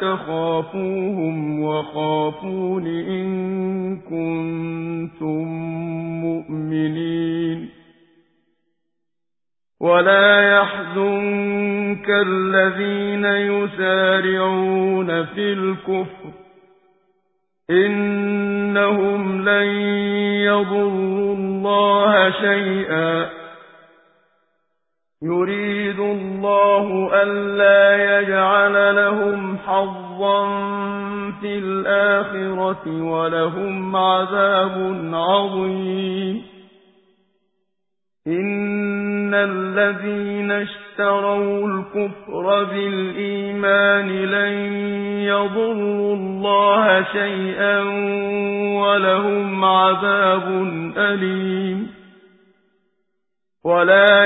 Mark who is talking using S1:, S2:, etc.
S1: تخافوهم وخافون إن كنتم مؤمنين. ولا يحزنك الذين يسارعون في الكفر. إنهم لن يضروا الله شيئا. يريد الله ألا يجعل لهم الآخرة ولهم عذاب عظيم. إن الذين اشتروا الكفر بالإيمان لن يضروا الله شيئا ولهم عذاب أليم. ولا